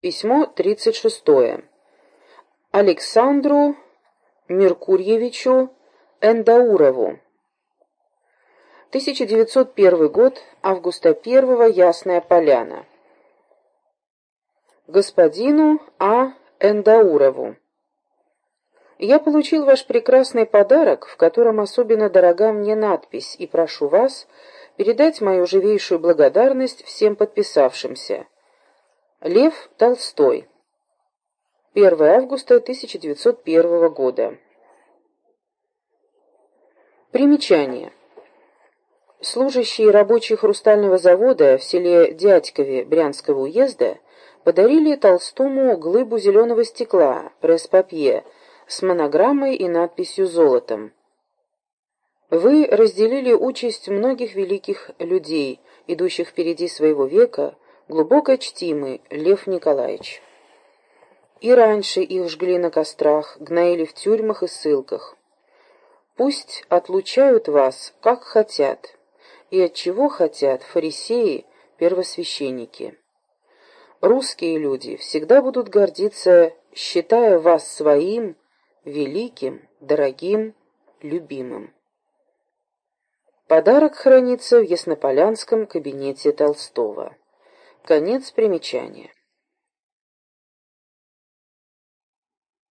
Письмо 36. Александру Меркурьевичу Эндаурову. 1901 год, августа 1 Ясная Поляна. Господину А. Эндаурову. Я получил ваш прекрасный подарок, в котором особенно дорога мне надпись, и прошу вас передать мою живейшую благодарность всем подписавшимся. Лев Толстой. 1 августа 1901 года. Примечание. Служащие рабочие хрустального завода в селе Дядькове Брянского уезда подарили Толстому глыбу зеленого стекла, пресс-папье, с монограммой и надписью «Золотом». Вы разделили участь многих великих людей, идущих впереди своего века, глубоко чтимый Лев Николаевич. И раньше их жгли на кострах, гноили в тюрьмах и ссылках. Пусть отлучают вас, как хотят, и от чего хотят фарисеи, первосвященники. Русские люди всегда будут гордиться, считая вас своим, великим, дорогим, любимым. Подарок хранится в Яснополянском кабинете Толстого. Конец примечания.